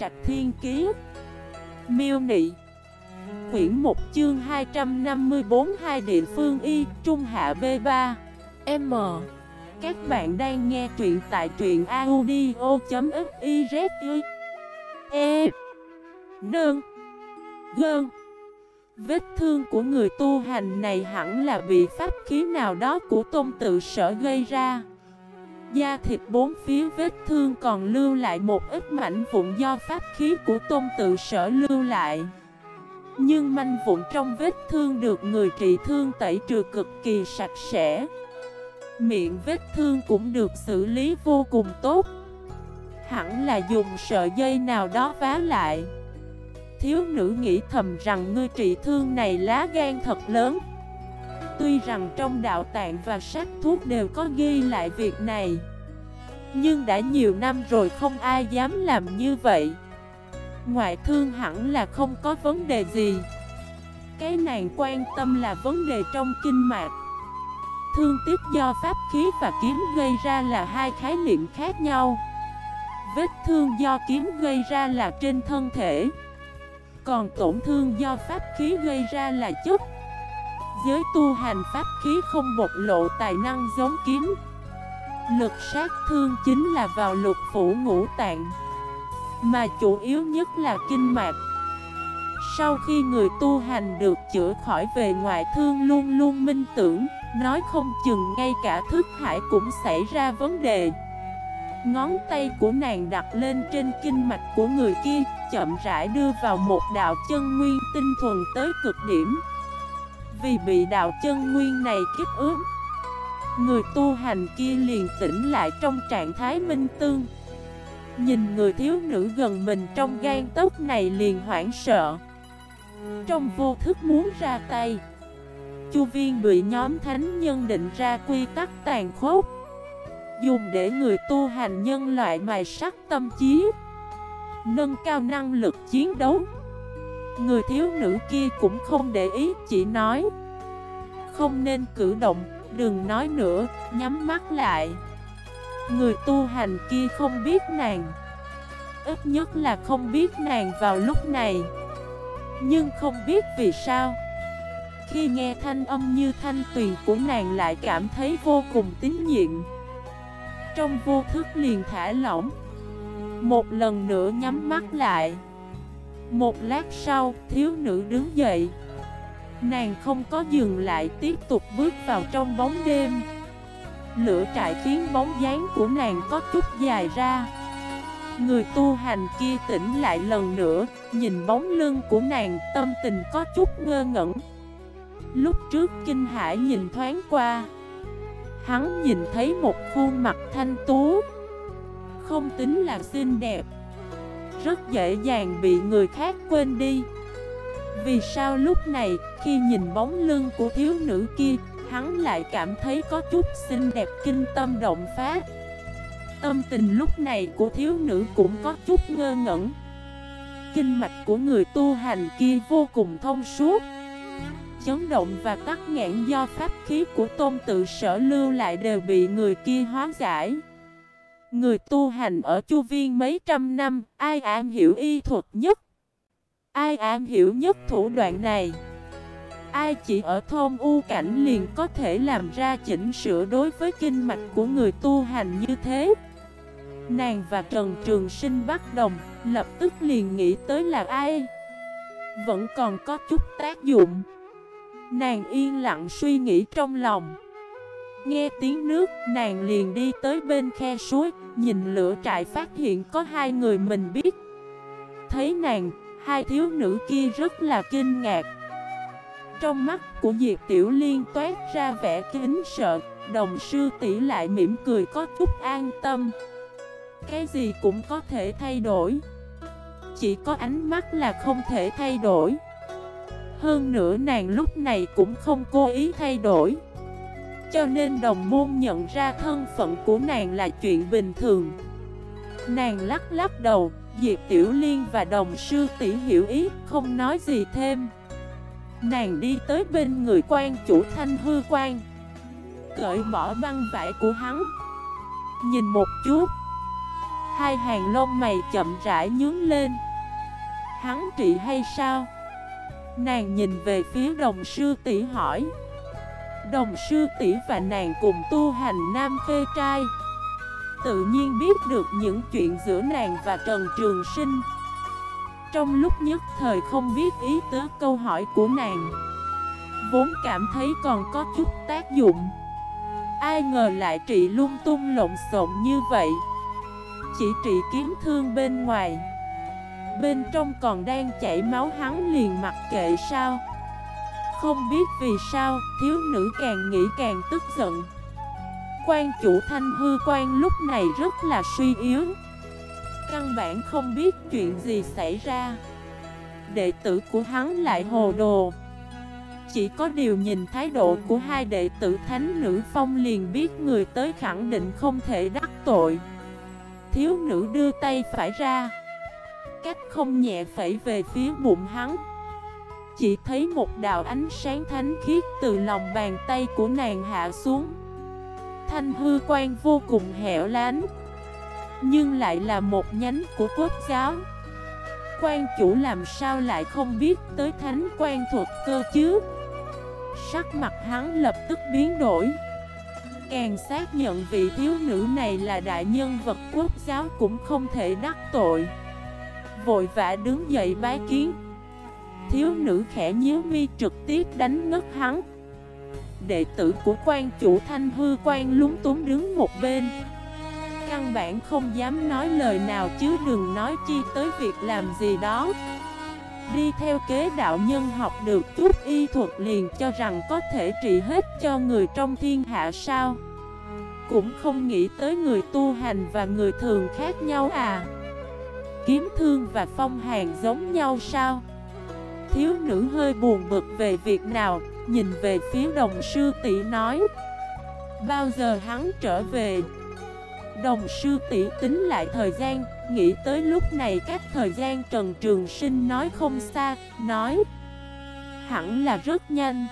Trạch Thiên Kiế Miêu Nị. Quyển 1 chương 254 Hai địa phương Y, Trung Hạ B3 M. Các bạn đang nghe truyện tại truyện audio.xyz E. Nương. Gơn. Vết thương của người tu hành này hẳn là bị pháp khí nào đó của tôn tự sở gây ra. Da thịt bốn phía vết thương còn lưu lại một ít mảnh vụn do pháp khí của tôn tự sở lưu lại. Nhưng manh vụn trong vết thương được người trị thương tẩy trừ cực kỳ sạch sẽ. Miệng vết thương cũng được xử lý vô cùng tốt. Hẳn là dùng sợi dây nào đó vá lại. Thiếu nữ nghĩ thầm rằng ngươi trị thương này lá gan thật lớn. Tuy rằng trong đạo tạng và sách thuốc đều có ghi lại việc này, Nhưng đã nhiều năm rồi không ai dám làm như vậy. Ngoại thương hẳn là không có vấn đề gì. Cái nàng quan tâm là vấn đề trong kinh mạch. Thương tiếp do pháp khí và kiếm gây ra là hai khái niệm khác nhau. Vết thương do kiếm gây ra là trên thân thể, Còn tổn thương do pháp khí gây ra là chất. Giới tu hành pháp khí không bộc lộ tài năng giống kiếm Lực sát thương chính là vào lục phủ ngũ tạng, Mà chủ yếu nhất là kinh mạch. Sau khi người tu hành được chữa khỏi về ngoại thương luôn luôn minh tưởng, Nói không chừng ngay cả thức hải cũng xảy ra vấn đề. Ngón tay của nàng đặt lên trên kinh mạch của người kia, Chậm rãi đưa vào một đạo chân nguyên tinh thuần tới cực điểm. Vì bị đạo chân nguyên này kích ướm Người tu hành kia liền tỉnh lại trong trạng thái minh tương. Nhìn người thiếu nữ gần mình trong gan tốc này liền hoảng sợ. Trong vô thức muốn ra tay, Chu viên bị nhóm thánh nhân định ra quy tắc tàn khốc. Dùng để người tu hành nhân loại mài sắc tâm trí Nâng cao năng lực chiến đấu. Người thiếu nữ kia cũng không để ý chỉ nói. Không nên cử động, đừng nói nữa, nhắm mắt lại. Người tu hành kia không biết nàng. Ít nhất là không biết nàng vào lúc này. Nhưng không biết vì sao. Khi nghe thanh âm như thanh tuyền của nàng lại cảm thấy vô cùng tín nhiệm. Trong vô thức liền thả lỏng. Một lần nữa nhắm mắt lại. Một lát sau, thiếu nữ đứng dậy. Nàng không có dừng lại tiếp tục bước vào trong bóng đêm. Lửa trại khiến bóng dáng của nàng có chút dài ra. Người tu hành kia tỉnh lại lần nữa Nhìn bóng lưng của nàng tâm tình có chút ngơ ngẩn. Lúc trước kinh hải nhìn thoáng qua Hắn nhìn thấy một khuôn mặt thanh tú. Không tính là xinh đẹp rất dễ dàng bị người khác quên đi. Vì sao lúc này, khi nhìn bóng lưng của thiếu nữ kia, Hắn lại cảm thấy có chút xinh đẹp kinh tâm động phá? Tâm tình lúc này của thiếu nữ cũng có chút ngơ ngẩn. Kinh mạch của người tu hành kia vô cùng thông suốt. Chấn động và tắc nghẽn do pháp khí của tôn tự sở lưu lại đều bị người kia hóa giải. Người tu hành ở chu viên mấy trăm năm, ai am hiểu y thuật nhất? Ai am hiểu nhất thủ đoạn này? Ai chỉ ở thôn u cảnh liền có thể làm ra chỉnh sửa đối với kinh mạch của người tu hành như thế? Nàng và Trần Trường Sinh bắt đồng, lập tức liền nghĩ tới là ai? Vẫn còn có chút tác dụng. Nàng yên lặng suy nghĩ trong lòng. Nghe tiếng nước, nàng liền đi tới bên khe suối Nhìn lửa trại phát hiện có hai người mình biết. Thấy nàng, hai thiếu nữ kia rất là kinh ngạc. Trong mắt của Diệp Tiểu Liên toát ra vẻ kính sợ Đồng sư tỷ lại mỉm cười có chút an tâm. Cái gì cũng có thể thay đổi. Chỉ có ánh mắt là không thể thay đổi. Hơn nữa nàng lúc này cũng không cố ý thay đổi. Cho nên đồng môn nhận ra thân phận của nàng là chuyện bình thường. Nàng lắc lắc đầu, Diệp Tiểu Liên và đồng sư tỷ hiểu ý, Không nói gì thêm. Nàng đi tới bên người quan chủ thanh hư quan. Cởi bỏ băng vải của hắn. Nhìn một chút. Hai hàng lông mày chậm rãi nhướng lên. Hắn trị hay sao? Nàng nhìn về phía đồng sư tỷ hỏi. Đồng sư tỷ và nàng cùng tu hành nam phê trai. Tự nhiên biết được những chuyện giữa nàng và Trần Trường Sinh. Trong lúc nhất thời không biết ý tứ câu hỏi của nàng, Vốn cảm thấy còn có chút tác dụng. Ai ngờ lại trị lung tung lộn xộn như vậy. Chỉ trị kiếm thương bên ngoài. Bên trong còn đang chảy máu hắn liền mặc kệ sao? Không biết vì sao, thiếu nữ càng nghĩ càng tức giận. Quan chủ thanh hư quan lúc này rất là suy yếu. Căn bản không biết chuyện gì xảy ra. Đệ tử của hắn lại hồ đồ. Chỉ có điều nhìn thái độ của hai đệ tử thánh nữ phong liền biết người tới khẳng định không thể đắc tội. Thiếu nữ đưa tay phải ra. Cách không nhẹ phẩy về phía bụng hắn. Chỉ thấy một đạo ánh sáng thánh khiết từ lòng bàn tay của nàng hạ xuống. Thanh hư quan vô cùng hẻo lánh, Nhưng lại là một nhánh của quốc giáo. Quan chủ làm sao lại không biết tới thánh quan thuật cơ chứ? Sắc mặt hắn lập tức biến đổi. Càng xác nhận vị thiếu nữ này là đại nhân vật quốc giáo cũng không thể đắc tội. Vội vã đứng dậy bái kiến. Thiếu nữ khẽ nhíu mi trực tiếp đánh ngất hắn. Đệ tử của quan chủ thanh hư quan lúng túng đứng một bên. Căn bản không dám nói lời nào chứ đừng nói chi tới việc làm gì đó. Đi theo kế đạo nhân học được chút y thuật liền cho rằng có thể trị hết cho người trong thiên hạ sao? Cũng không nghĩ tới người tu hành và người thường khác nhau à. Kiếm thương và phong hàn giống nhau sao? Thiếu nữ hơi buồn bực về việc nào, nhìn về phía đồng sư tỷ nói. Bao giờ hắn trở về? Đồng sư tỷ tính lại thời gian, nghĩ tới lúc này cách thời gian Trần Trường Sinh nói không xa, nói. Hẳn là rất nhanh.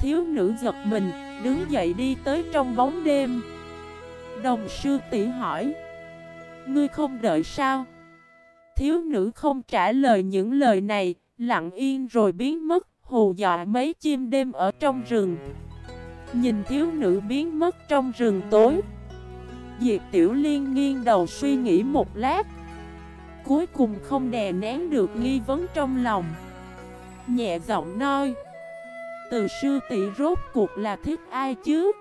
Thiếu nữ giật mình, đứng dậy đi tới trong bóng đêm. Đồng sư tỷ hỏi. Ngươi không đợi sao? Thiếu nữ không trả lời những lời này, lặng yên rồi biến mất, hù dọa mấy chim đêm ở trong rừng. Nhìn thiếu nữ biến mất trong rừng tối. Diệp Tiểu Liên nghiêng đầu suy nghĩ một lát. Cuối cùng không đè nén được nghi vấn trong lòng. Nhẹ giọng nói. Từ sư tỷ rốt cuộc là thích ai chứ?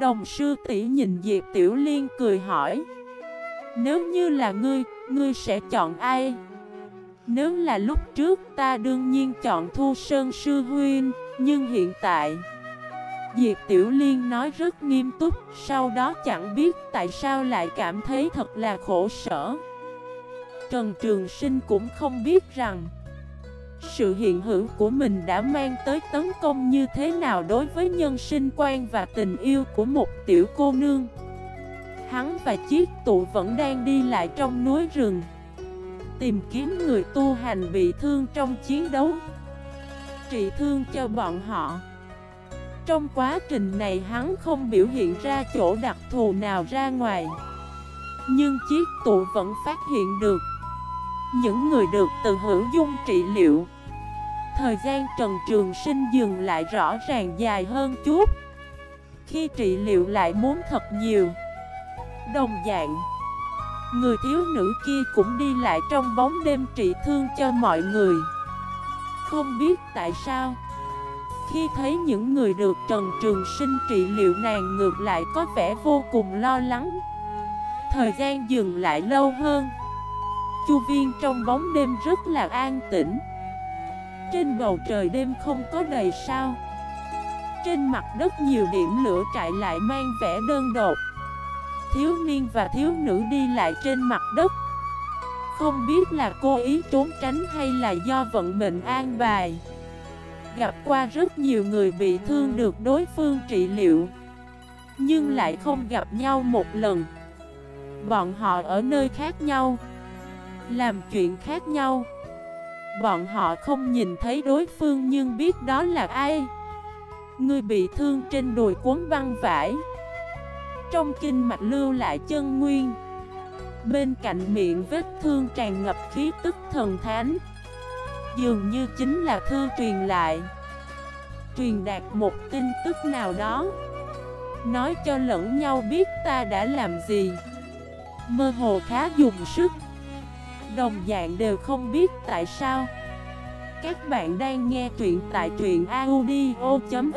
Đồng sư tỷ nhìn Diệp Tiểu Liên cười hỏi. Nếu như là ngươi, ngươi sẽ chọn ai? Nếu là lúc trước ta đương nhiên chọn Thu Sơn Sư Huynh, nhưng hiện tại... Diệp Tiểu Liên nói rất nghiêm túc, sau đó chẳng biết tại sao lại cảm thấy thật là khổ sở. Trần Trường Sinh cũng không biết rằng sự hiện hữu của mình đã mang tới tấn công như thế nào đối với nhân sinh quan và tình yêu của một tiểu cô nương. Hắn và chiếc tụ vẫn đang đi lại trong núi rừng Tìm kiếm người tu hành bị thương trong chiến đấu, Trị thương cho bọn họ. Trong quá trình này hắn không biểu hiện ra chỗ đặc thù nào ra ngoài, Nhưng chiếc tụ vẫn phát hiện được Những người được từ hữu dung trị liệu. Thời gian Trần Trường Sinh dừng lại rõ ràng dài hơn chút, Khi trị liệu lại muốn thật nhiều. Đồng dạng Người thiếu nữ kia cũng đi lại trong bóng đêm trị thương cho mọi người. Không biết tại sao, Khi thấy những người được Trần Trường Sinh trị liệu nàng ngược lại có vẻ vô cùng lo lắng. Thời gian dừng lại lâu hơn. Chu viên trong bóng đêm rất là an tĩnh. Trên bầu trời đêm không có đầy sao. Trên mặt đất nhiều điểm lửa trại lại mang vẻ đơn độc thiếu niên và thiếu nữ đi lại trên mặt đất. Không biết là cô ý trốn tránh hay là do vận mệnh an bài. Gặp qua rất nhiều người bị thương được đối phương trị liệu, Nhưng lại không gặp nhau một lần. Bọn họ ở nơi khác nhau, Làm chuyện khác nhau. Bọn họ không nhìn thấy đối phương nhưng biết đó là ai. Người bị thương trên đùi cuốn băng vải trong kinh mạch lưu lại chân nguyên. Bên cạnh miệng vết thương tràn ngập khí tức thần thánh, Dường như chính là thư truyền lại. Truyền đạt một tin tức nào đó, Nói cho lẫn nhau biết ta đã làm gì. Mơ hồ khá dùng sức. Đồng dạng đều không biết tại sao. Các bạn đang nghe truyện tại truyện audio.fif